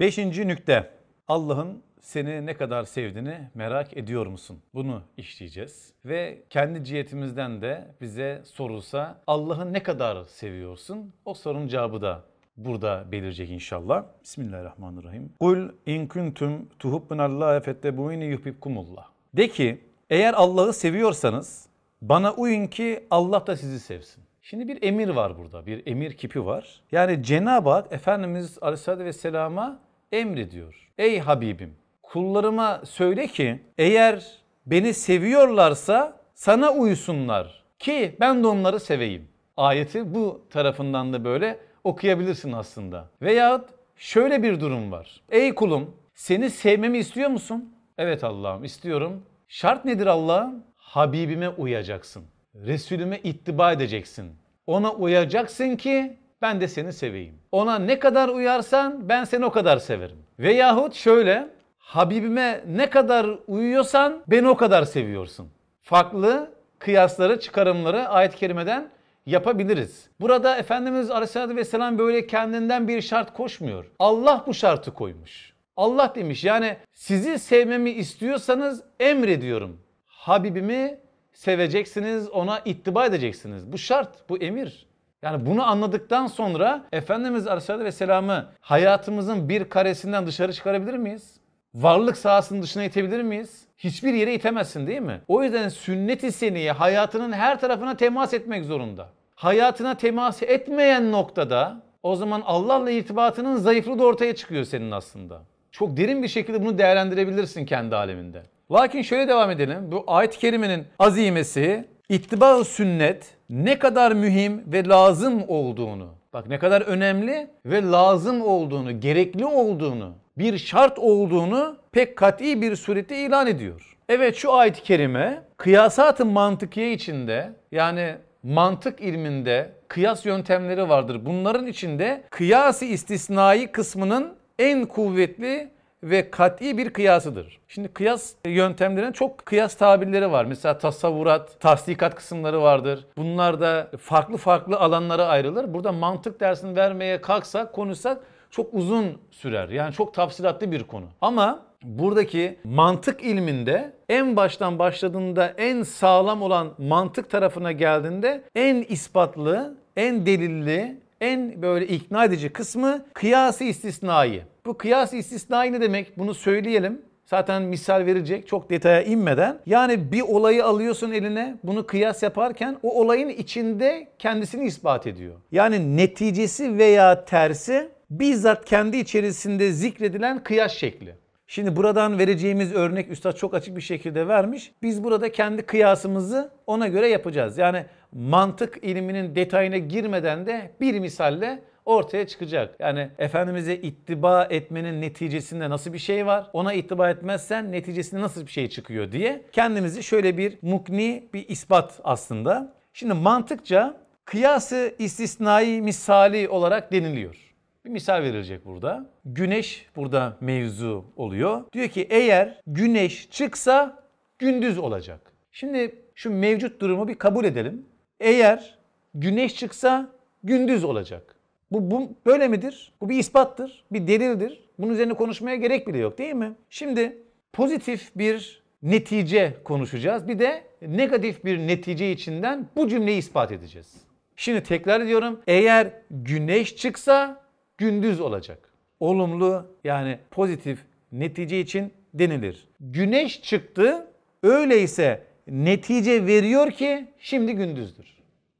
Beşinci nükte. Allah'ın seni ne kadar sevdiğini merak ediyor musun? Bunu işleyeceğiz. Ve kendi cihetimizden de bize sorulsa Allah'ı ne kadar seviyorsun? O sorunun cevabı da burada belirecek inşallah. Bismillahirrahmanirrahim. Kul in kuntum tuhibbunallaha fettebuini yuhibbukumullah. De ki eğer Allah'ı seviyorsanız bana uyun ki Allah da sizi sevsin. Şimdi bir emir var burada. Bir emir kipi var. Yani Cenab-ı Hak Efendimiz Aleyhisselatü Vesselam'a emrediyor. Ey Habibim kullarıma söyle ki eğer beni seviyorlarsa sana uysunlar ki ben de onları seveyim. Ayeti bu tarafından da böyle okuyabilirsin aslında. Veyahut şöyle bir durum var. Ey kulum seni sevmemi istiyor musun? Evet Allah'ım istiyorum. Şart nedir Allah'ım? Habibime uyacaksın. Resulüme ittiba edeceksin. Ona uyacaksın ki ben de seni seveyim. Ona ne kadar uyarsan ben seni o kadar severim. Veyahut şöyle Habibime ne kadar uyuyorsan beni o kadar seviyorsun. Farklı kıyasları, çıkarımları ayet-i kerimeden yapabiliriz. Burada Efendimiz Aleyhisselatü Vesselam böyle kendinden bir şart koşmuyor. Allah bu şartı koymuş. Allah demiş yani sizi sevmemi istiyorsanız emrediyorum. Habibimi seveceksiniz, ona ittiba edeceksiniz. Bu şart, bu emir. Yani bunu anladıktan sonra Efendimiz Aleyhisselatü Vesselam'ı hayatımızın bir karesinden dışarı çıkarabilir miyiz? Varlık sahasının dışına itebilir miyiz? Hiçbir yere itemezsin değil mi? O yüzden sünnet-i seniye hayatının her tarafına temas etmek zorunda. Hayatına temas etmeyen noktada o zaman Allah'la irtibatının zayıflığı da ortaya çıkıyor senin aslında. Çok derin bir şekilde bunu değerlendirebilirsin kendi aleminde. Lakin şöyle devam edelim. Bu ayet-i kerimenin azimesi ittiba sünnet ne kadar mühim ve lazım olduğunu, bak ne kadar önemli ve lazım olduğunu, gerekli olduğunu, bir şart olduğunu pek kat'i bir surette ilan ediyor. Evet şu ayet-i kerime kıyasat-ı mantıkiye içinde yani mantık ilminde kıyas yöntemleri vardır. Bunların içinde kıyası istisnai kısmının en kuvvetli ve kat'i bir kıyasıdır. Şimdi kıyas yöntemlerinin çok kıyas tabirleri var. Mesela tasavvurat, tasdikat kısımları vardır. Bunlar da farklı farklı alanlara ayrılır. Burada mantık dersini vermeye kalksak, konuşsak çok uzun sürer. Yani çok tafsilatlı bir konu. Ama buradaki mantık ilminde en baştan başladığında en sağlam olan mantık tarafına geldiğinde en ispatlı, en delilli, en böyle ikna edici kısmı kıyası istisnai. Bu kıyas istisnai ne demek? Bunu söyleyelim. Zaten misal verecek çok detaya inmeden. Yani bir olayı alıyorsun eline bunu kıyas yaparken o olayın içinde kendisini ispat ediyor. Yani neticesi veya tersi bizzat kendi içerisinde zikredilen kıyas şekli. Şimdi buradan vereceğimiz örnek Üstad çok açık bir şekilde vermiş. Biz burada kendi kıyasımızı ona göre yapacağız. Yani mantık ilminin detayına girmeden de bir misalle ortaya çıkacak. Yani Efendimiz'e ittiba etmenin neticesinde nasıl bir şey var? Ona ittiba etmezsen neticesinde nasıl bir şey çıkıyor diye kendimizi şöyle bir mukni bir ispat aslında. Şimdi mantıkça kıyası istisnai misali olarak deniliyor. Bir misal verilecek burada. Güneş burada mevzu oluyor. Diyor ki eğer güneş çıksa gündüz olacak. Şimdi şu mevcut durumu bir kabul edelim. Eğer güneş çıksa gündüz olacak. Bu, bu böyle midir? Bu bir ispattır, bir delildir. Bunun üzerine konuşmaya gerek bile yok değil mi? Şimdi pozitif bir netice konuşacağız. Bir de negatif bir netice içinden bu cümleyi ispat edeceğiz. Şimdi tekrar ediyorum. Eğer güneş çıksa gündüz olacak. Olumlu yani pozitif netice için denilir. Güneş çıktı öyleyse netice veriyor ki şimdi gündüzdür.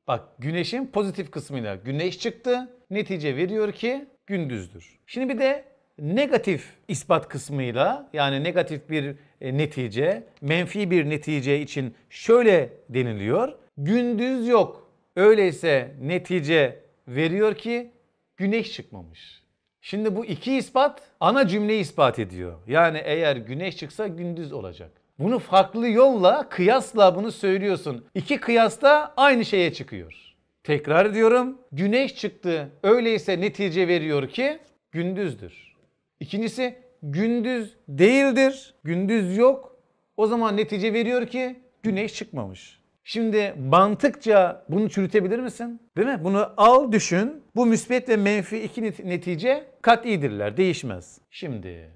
Bak güneşin pozitif kısmıyla güneş çıktı netice veriyor ki gündüzdür. Şimdi bir de negatif ispat kısmıyla yani negatif bir e, netice, menfi bir netice için şöyle deniliyor. Gündüz yok. Öyleyse netice veriyor ki güneş çıkmamış. Şimdi bu iki ispat ana cümleyi ispat ediyor. Yani eğer güneş çıksa gündüz olacak. Bunu farklı yolla, kıyasla bunu söylüyorsun. İki kıyasta aynı şeye çıkıyor. Tekrar ediyorum. Güneş çıktı. Öyleyse netice veriyor ki gündüzdür. İkincisi gündüz değildir. Gündüz yok. O zaman netice veriyor ki güneş çıkmamış. Şimdi mantıkça bunu çürütebilir misin? Değil mi? Bunu al düşün. Bu müsbet ve menfi iki net- netice kat'idirler. Değişmez. Şimdi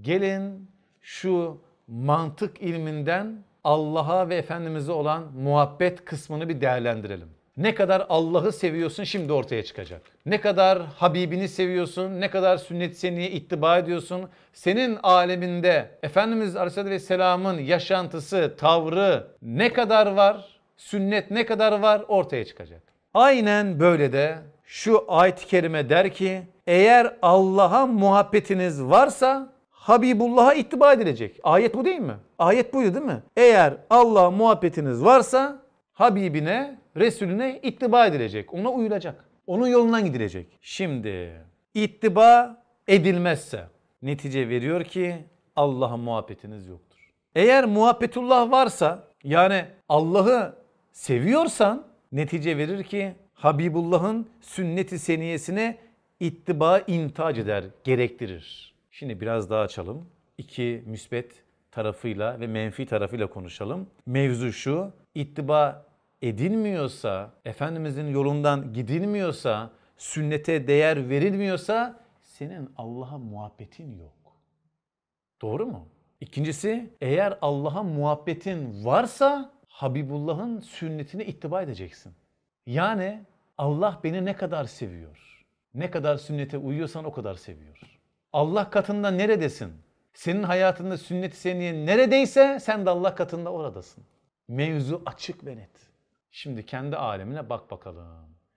gelin şu mantık ilminden Allah'a ve Efendimiz'e olan muhabbet kısmını bir değerlendirelim. Ne kadar Allah'ı seviyorsun şimdi ortaya çıkacak. Ne kadar Habibini seviyorsun, ne kadar sünnet seniye ittiba ediyorsun. Senin aleminde Efendimiz Aleyhisselatü Vesselam'ın yaşantısı, tavrı ne kadar var, sünnet ne kadar var ortaya çıkacak. Aynen böyle de şu ayet-i kerime der ki eğer Allah'a muhabbetiniz varsa Habibullah'a ittiba edilecek. Ayet bu değil mi? Ayet buydu değil mi? Eğer Allah'a muhabbetiniz varsa Habibine, Resulüne ittiba edilecek. Ona uyulacak. Onun yolundan gidilecek. Şimdi ittiba edilmezse netice veriyor ki Allah'a muhabbetiniz yoktur. Eğer muhabbetullah varsa yani Allah'ı seviyorsan netice verir ki Habibullah'ın sünneti seniyesine ittiba intac eder, gerektirir. Şimdi biraz daha açalım. İki müsbet tarafıyla ve menfi tarafıyla konuşalım. Mevzu şu, ittiba edilmiyorsa, Efendimizin yolundan gidilmiyorsa, sünnete değer verilmiyorsa senin Allah'a muhabbetin yok. Doğru mu? İkincisi eğer Allah'a muhabbetin varsa Habibullah'ın sünnetine ittiba edeceksin. Yani Allah beni ne kadar seviyor? Ne kadar sünnete uyuyorsan o kadar seviyor. Allah katında neredesin? Senin hayatında sünnet-i seniye neredeyse sen de Allah katında oradasın. Mevzu açık ve net. Şimdi kendi alemine bak bakalım.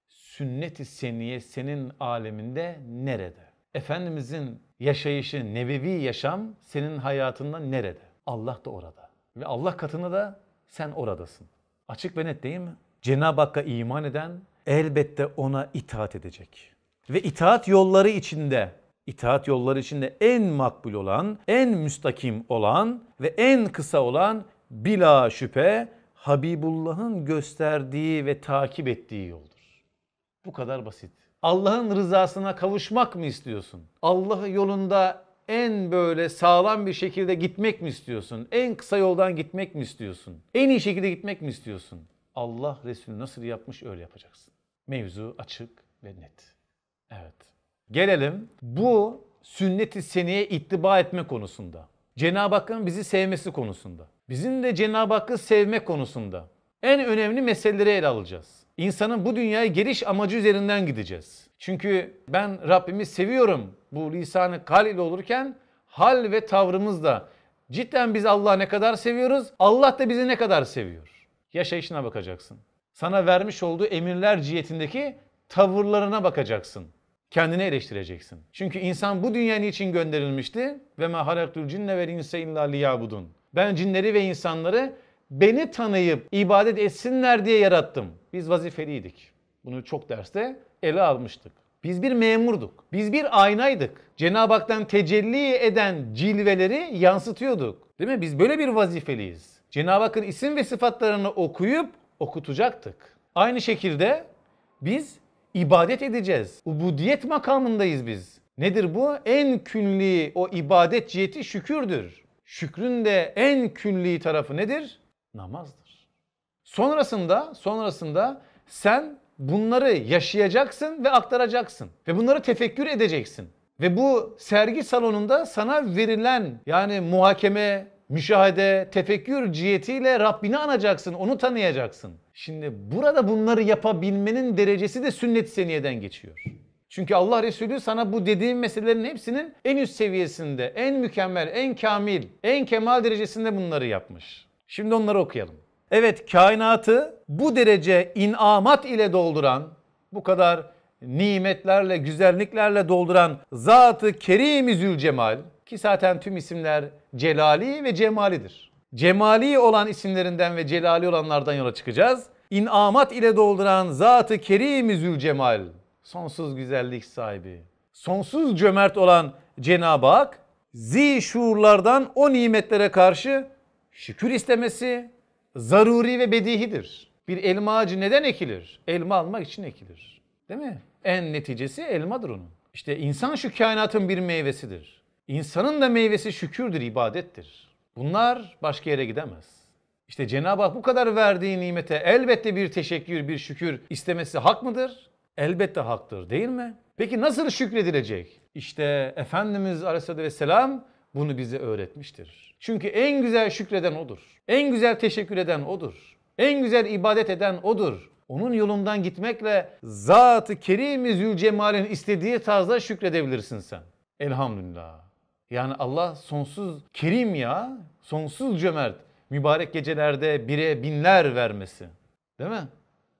Sünnet-i seniye senin aleminde nerede? Efendimizin yaşayışı, nebevi yaşam senin hayatında nerede? Allah da orada. Ve Allah katında da sen oradasın. Açık ve net değil mi? Cenab-ı Hakk'a iman eden elbette ona itaat edecek. Ve itaat yolları içinde, itaat yolları içinde en makbul olan, en müstakim olan ve en kısa olan bila şüphe Habibullah'ın gösterdiği ve takip ettiği yoldur. Bu kadar basit. Allah'ın rızasına kavuşmak mı istiyorsun? Allah yolunda en böyle sağlam bir şekilde gitmek mi istiyorsun? En kısa yoldan gitmek mi istiyorsun? En iyi şekilde gitmek mi istiyorsun? Allah Resulü nasıl yapmış öyle yapacaksın. Mevzu açık ve net. Evet. Gelelim bu sünnet-i seneye ittiba etme konusunda. Cenab-ı Hakk'ın bizi sevmesi konusunda. Bizim de Cenab-ı Hakk'ı sevme konusunda. En önemli meseleleri ele alacağız. İnsanın bu dünyaya geliş amacı üzerinden gideceğiz. Çünkü ben Rabbimi seviyorum. Bu lisanı kal ile olurken hal ve tavrımızda cidden biz Allah'ı ne kadar seviyoruz? Allah da bizi ne kadar seviyor? Yaşayışına bakacaksın. Sana vermiş olduğu emirler cihetindeki tavırlarına bakacaksın. Kendini eleştireceksin. Çünkü insan bu dünya için gönderilmişti? Ve ma halaktul cinne vel insa illa liyabudun. Ben cinleri ve insanları beni tanıyıp ibadet etsinler diye yarattım. Biz vazifeliydik. Bunu çok derste ele almıştık. Biz bir memurduk. Biz bir aynaydık. Cenab-ı Hak'tan tecelli eden cilveleri yansıtıyorduk. Değil mi? Biz böyle bir vazifeliyiz. Cenab-ı Hakk'ın isim ve sıfatlarını okuyup okutacaktık. Aynı şekilde biz ibadet edeceğiz. Ubudiyet makamındayız biz. Nedir bu? En külli o ibadet ciheti şükürdür. Şükrün de en külli tarafı nedir? Namazdır. Sonrasında, sonrasında sen bunları yaşayacaksın ve aktaracaksın. Ve bunları tefekkür edeceksin. Ve bu sergi salonunda sana verilen yani muhakeme, müşahede, tefekkür cihetiyle Rabbini anacaksın, onu tanıyacaksın. Şimdi burada bunları yapabilmenin derecesi de sünnet-i seniyeden geçiyor. Çünkü Allah Resulü sana bu dediğim meselelerin hepsinin en üst seviyesinde, en mükemmel, en kamil, en kemal derecesinde bunları yapmış. Şimdi onları okuyalım. Evet kainatı bu derece inamat ile dolduran, bu kadar nimetlerle, güzelliklerle dolduran Zat-ı Kerim-i Zülcemal ki zaten tüm isimler celali ve cemalidir. Cemali olan isimlerinden ve celali olanlardan yola çıkacağız. İnamat ile dolduran Zat-ı Kerim-i Zülcemal, sonsuz güzellik sahibi, sonsuz cömert olan Cenab-ı Hak, zi şuurlardan o nimetlere karşı şükür istemesi zaruri ve bedihidir. Bir elma ağacı neden ekilir? Elma almak için ekilir. Değil mi? En neticesi elmadır onun. İşte insan şu kainatın bir meyvesidir. İnsanın da meyvesi şükürdür, ibadettir. Bunlar başka yere gidemez. İşte Cenab-ı Hak bu kadar verdiği nimete elbette bir teşekkür, bir şükür istemesi hak mıdır? Elbette haktır değil mi? Peki nasıl şükredilecek? İşte Efendimiz Aleyhisselatü Vesselam bunu bize öğretmiştir. Çünkü en güzel şükreden odur. En güzel teşekkür eden odur. En güzel ibadet eden odur. Onun yolundan gitmekle Zat-ı Kerim-i Zülcemal'in istediği tarzda şükredebilirsin sen. Elhamdülillah. Yani Allah sonsuz kerim ya, sonsuz cömert. Mübarek gecelerde bire binler vermesi. Değil mi?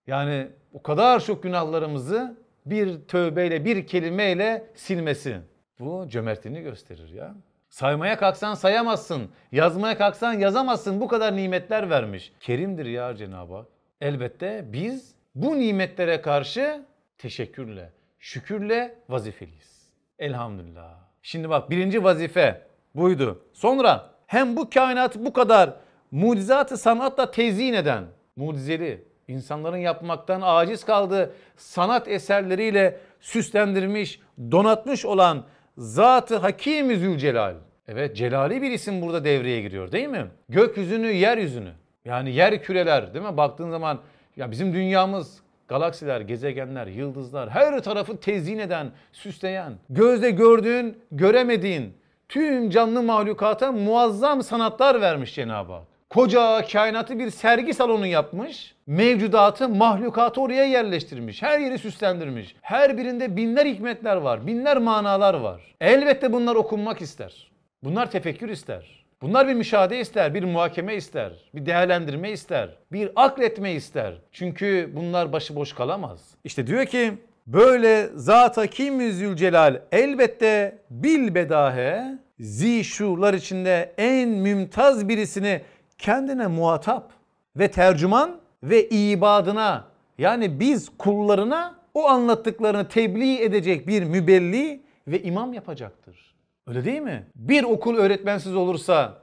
Yani o kadar çok günahlarımızı bir tövbeyle, bir kelimeyle silmesi. Bu cömertliğini gösterir ya. Saymaya kalksan sayamazsın. Yazmaya kalksan yazamazsın. Bu kadar nimetler vermiş. Kerimdir ya Cenab-ı Hak. Elbette biz bu nimetlere karşı teşekkürle, şükürle vazifeliyiz. Elhamdülillah. Şimdi bak birinci vazife buydu. Sonra hem bu kainat bu kadar mucizatı sanatla tezyin eden, mucizeli, insanların yapmaktan aciz kaldığı sanat eserleriyle süslendirmiş, donatmış olan Zat-ı Hakim-i Zülcelal. Evet celali bir isim burada devreye giriyor değil mi? Gökyüzünü, yeryüzünü. Yani yer küreler değil mi? Baktığın zaman ya bizim dünyamız galaksiler, gezegenler, yıldızlar her tarafı tezyin eden, süsleyen, gözle gördüğün, göremediğin tüm canlı mahlukata muazzam sanatlar vermiş Cenab-ı Hak. Koca kainatı bir sergi salonu yapmış. Mevcudatı, mahlukatı oraya yerleştirmiş. Her yeri süslendirmiş. Her birinde binler hikmetler var, binler manalar var. Elbette bunlar okunmak ister. Bunlar tefekkür ister. Bunlar bir müşahede ister, bir muhakeme ister, bir değerlendirme ister, bir akletme ister. Çünkü bunlar başıboş kalamaz. İşte diyor ki böyle zat-ı kim zülcelal elbette bil bedahe zişurlar içinde en mümtaz birisini kendine muhatap ve tercüman ve ibadına yani biz kullarına o anlattıklarını tebliğ edecek bir mübelli ve imam yapacaktır. Öyle değil mi? Bir okul öğretmensiz olursa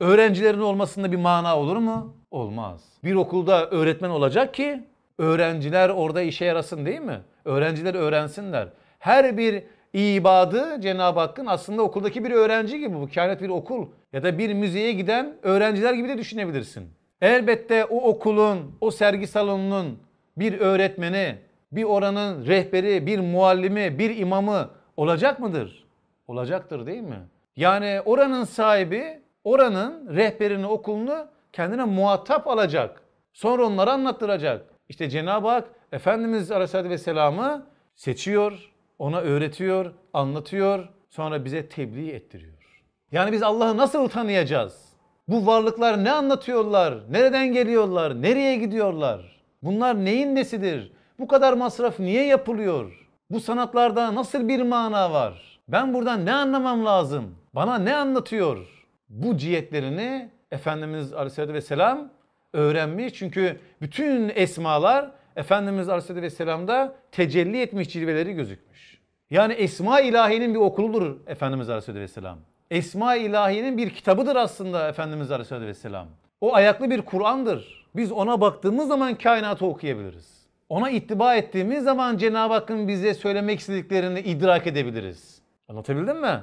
öğrencilerin olmasında bir mana olur mu? Olmaz. Bir okulda öğretmen olacak ki öğrenciler orada işe yarasın değil mi? Öğrenciler öğrensinler. Her bir ibadı Cenab-ı Hakk'ın aslında okuldaki bir öğrenci gibi bu kainat bir okul ya da bir müzeye giden öğrenciler gibi de düşünebilirsin. Elbette o okulun, o sergi salonunun bir öğretmeni, bir oranın rehberi, bir muallimi, bir imamı olacak mıdır? Olacaktır değil mi? Yani oranın sahibi oranın rehberini, okulunu kendine muhatap alacak. Sonra onları anlattıracak. İşte Cenab-ı Hak Efendimiz Aleyhisselatü Vesselam'ı seçiyor, ona öğretiyor, anlatıyor, sonra bize tebliğ ettiriyor. Yani biz Allah'ı nasıl tanıyacağız? Bu varlıklar ne anlatıyorlar? Nereden geliyorlar? Nereye gidiyorlar? Bunlar neyin nesidir? Bu kadar masraf niye yapılıyor? Bu sanatlarda nasıl bir mana var? Ben buradan ne anlamam lazım? Bana ne anlatıyor? Bu cihetlerini Efendimiz Aleyhisselatü Vesselam öğrenmiş. Çünkü bütün esmalar Efendimiz Aleyhisselatü Vesselam'da tecelli etmiş cilveleri gözükmüş. Yani Esma İlahi'nin bir okuludur Efendimiz Aleyhisselatü Vesselam. Esma İlahi'nin bir kitabıdır aslında Efendimiz Aleyhisselatü Vesselam. O ayaklı bir Kur'an'dır. Biz ona baktığımız zaman kainatı okuyabiliriz. Ona ittiba ettiğimiz zaman Cenab-ı Hakk'ın bize söylemek istediklerini idrak edebiliriz. Anlatabildim mi?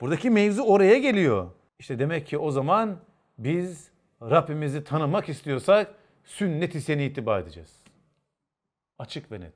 Buradaki mevzu oraya geliyor. İşte demek ki o zaman biz Rabbimizi tanımak istiyorsak sünnet-i seni ittiba edeceğiz. Açık ve net.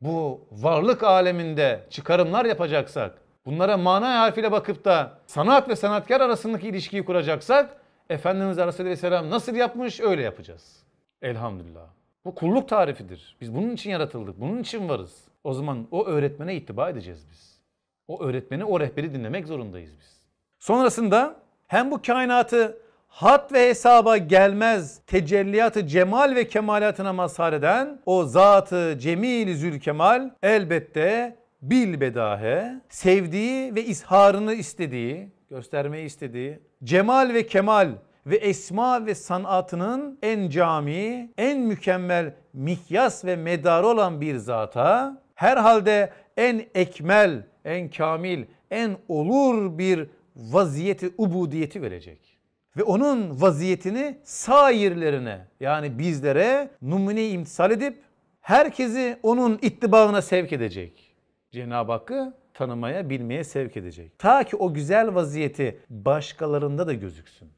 Bu varlık aleminde çıkarımlar yapacaksak, bunlara mana harfiyle bakıp da sanat ve sanatkar arasındaki ilişkiyi kuracaksak Efendimiz Aleyhisselam nasıl yapmış öyle yapacağız. Elhamdülillah. Bu kulluk tarifidir. Biz bunun için yaratıldık. Bunun için varız. O zaman o öğretmene ittiba edeceğiz biz. O öğretmeni, o rehberi dinlemek zorundayız biz. Sonrasında hem bu kainatı hat ve hesaba gelmez tecelliyatı cemal ve kemalatına mazhar eden o zatı cemil zülkemal elbette bil bedahe sevdiği ve izharını istediği, göstermeyi istediği cemal ve kemal ve esma ve sanatının en cami, en mükemmel mikyas ve medarı olan bir zata herhalde en ekmel, en kamil, en olur bir vaziyeti ubudiyeti verecek. Ve onun vaziyetini sairlerine yani bizlere numune imtisal edip herkesi onun ittibağına sevk edecek. Cenab-ı Hakk'ı tanımaya, bilmeye sevk edecek. Ta ki o güzel vaziyeti başkalarında da gözüksün.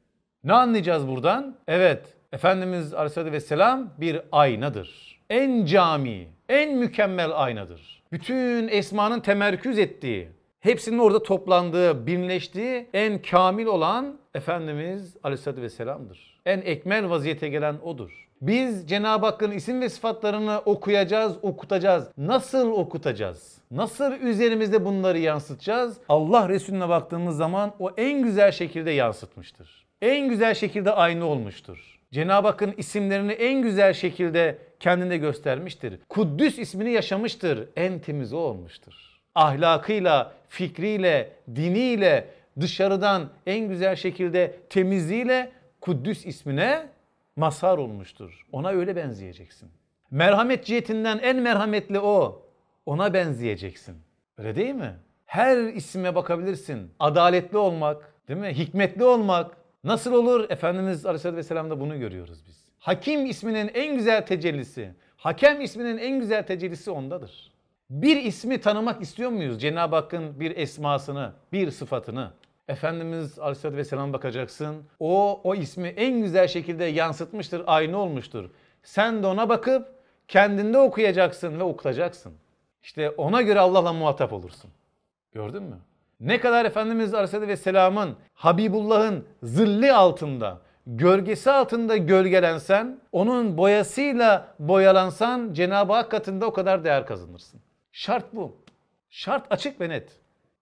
Ne anlayacağız buradan? Evet, Efendimiz Aleyhisselatü Vesselam bir aynadır. En cami, en mükemmel aynadır. Bütün esmanın temerküz ettiği, hepsinin orada toplandığı, birleştiği en kamil olan Efendimiz Aleyhisselatü Vesselam'dır. En ekmel vaziyete gelen O'dur. Biz Cenab-ı Hakk'ın isim ve sıfatlarını okuyacağız, okutacağız. Nasıl okutacağız? Nasıl üzerimizde bunları yansıtacağız? Allah Resulüne baktığımız zaman o en güzel şekilde yansıtmıştır. En güzel şekilde aynı olmuştur. Cenab-ı Hakk'ın isimlerini en güzel şekilde kendinde göstermiştir. Kuddüs ismini yaşamıştır. En temiz o olmuştur. Ahlakıyla, fikriyle, diniyle, dışarıdan en güzel şekilde temizliğiyle Kuddüs ismine mazhar olmuştur. Ona öyle benzeyeceksin. Merhamet cihetinden en merhametli o. Ona benzeyeceksin. Öyle değil mi? Her isime bakabilirsin. Adaletli olmak, değil mi? Hikmetli olmak. Nasıl olur? Efendimiz Aleyhisselatü Vesselam'da bunu görüyoruz biz. Hakim isminin en güzel tecellisi, Hakem isminin en güzel tecellisi ondadır. Bir ismi tanımak istiyor muyuz? Cenab-ı Hakk'ın bir esmasını, bir sıfatını. Efendimiz Aleyhisselatü Vesselam bakacaksın. O, o ismi en güzel şekilde yansıtmıştır, aynı olmuştur. Sen de ona bakıp kendinde okuyacaksın ve okutacaksın. İşte ona göre Allah'la muhatap olursun. Gördün mü? Ne kadar Efendimiz Aleyhisselatü Vesselam'ın, Habibullah'ın zilli altında, gölgesi altında gölgelensen, onun boyasıyla boyalansan Cenab-ı Hak katında o kadar değer kazanırsın. Şart bu. Şart açık ve net.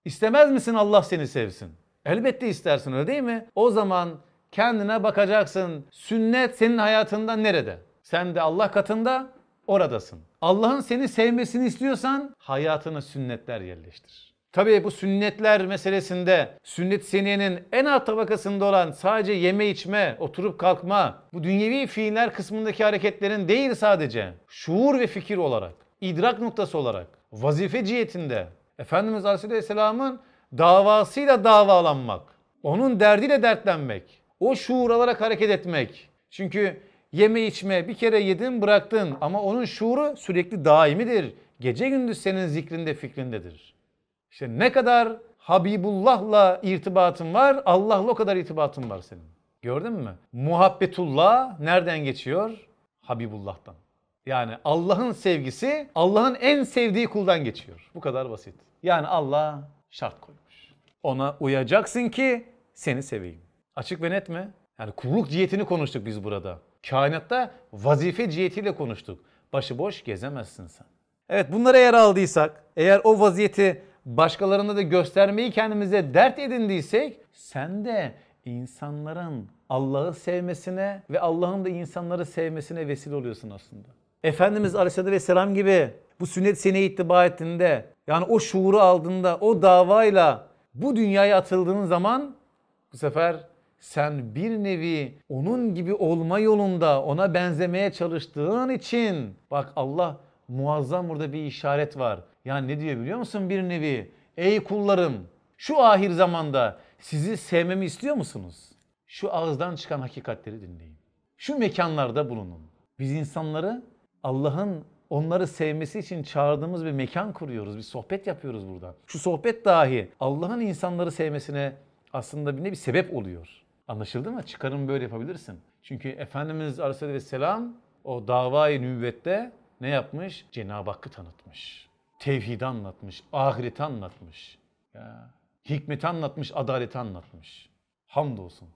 İstemez misin Allah seni sevsin? Elbette istersin öyle değil mi? O zaman kendine bakacaksın. Sünnet senin hayatında nerede? Sen de Allah katında oradasın. Allah'ın seni sevmesini istiyorsan hayatına sünnetler yerleştir. Tabii bu sünnetler meselesinde sünnet seniyenin en alt tabakasında olan sadece yeme içme, oturup kalkma, bu dünyevi fiiller kısmındaki hareketlerin değil sadece şuur ve fikir olarak, idrak noktası olarak, vazife cihetinde Efendimiz Aleyhisselam'ın davasıyla davalanmak, onun derdiyle dertlenmek, o şuur alarak hareket etmek. Çünkü yeme içme bir kere yedin bıraktın ama onun şuuru sürekli daimidir. Gece gündüz senin zikrinde fikrindedir. İşte ne kadar Habibullah'la irtibatın var, Allah'la o kadar irtibatın var senin. Gördün mü? Muhabbetullah nereden geçiyor? Habibullah'tan. Yani Allah'ın sevgisi Allah'ın en sevdiği kuldan geçiyor. Bu kadar basit. Yani Allah şart koymuş. Ona uyacaksın ki seni seveyim. Açık ve net mi? Yani kulluk cihetini konuştuk biz burada. Kainatta vazife cihetiyle konuştuk. Başıboş gezemezsin sen. Evet bunları eğer aldıysak, eğer o vaziyeti başkalarına da göstermeyi kendimize dert edindiysek, sen de insanların Allah'ı sevmesine ve Allah'ın da insanları sevmesine vesile oluyorsun aslında. Efendimiz Aleyhisselatü Vesselam gibi bu sünnet seneye ittiba ettiğinde, yani o şuuru aldığında, o davayla bu dünyaya atıldığın zaman bu sefer sen bir nevi onun gibi olma yolunda ona benzemeye çalıştığın için bak Allah muazzam burada bir işaret var. Yani ne diyor biliyor musun bir nevi? Ey kullarım şu ahir zamanda sizi sevmemi istiyor musunuz? Şu ağızdan çıkan hakikatleri dinleyin. Şu mekanlarda bulunun. Biz insanları Allah'ın onları sevmesi için çağırdığımız bir mekan kuruyoruz. Bir sohbet yapıyoruz burada. Şu sohbet dahi Allah'ın insanları sevmesine aslında bir ne bir sebep oluyor. Anlaşıldı mı? Çıkarım böyle yapabilirsin. Çünkü Efendimiz Aleyhisselatü Vesselam o davayı nübüvvette ne yapmış? Cenab-ı Hakk'ı tanıtmış. Tevhidi anlatmış, ahireti anlatmış. Ya, hikmeti anlatmış, adaleti anlatmış. Hamdolsun.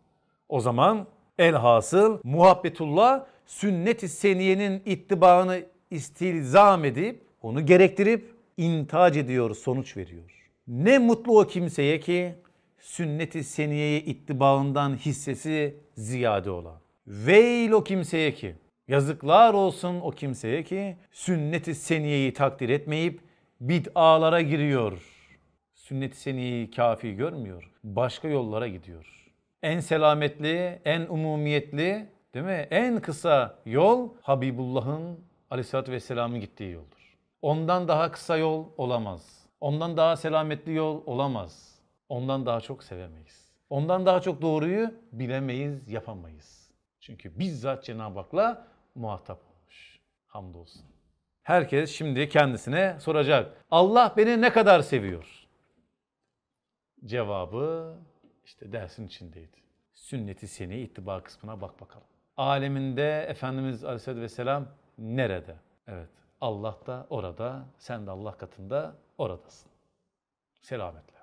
O zaman elhasıl muhabbetullah sünnet-i seniyenin ittibaını istilzam edip onu gerektirip intac ediyor, sonuç veriyor. Ne mutlu o kimseye ki sünnet-i seniyeye ittibaından hissesi ziyade olan. Veil o kimseye ki, yazıklar olsun o kimseye ki sünnet-i seniyeyi takdir etmeyip bid'alara giriyor. Sünnet-i seniyeyi kafi görmüyor. Başka yollara gidiyor. En selametli, en umumiyetli, değil mi? En kısa yol Habibullah'ın Aleyhisselatü Vesselam'ın gittiği yoldur. Ondan daha kısa yol olamaz. Ondan daha selametli yol olamaz. Ondan daha çok sevemeyiz. Ondan daha çok doğruyu bilemeyiz, yapamayız. Çünkü bizzat Cenab-ı Hak'la muhatap olmuş. Hamdolsun. Herkes şimdi kendisine soracak. Allah beni ne kadar seviyor? Cevabı işte dersin içindeydi. Sünneti seni ittiba kısmına bak bakalım. aleminde Efendimiz Aleyhisselatü Vesselam nerede? Evet Allah da orada, sen de Allah katında oradasın. Selametle.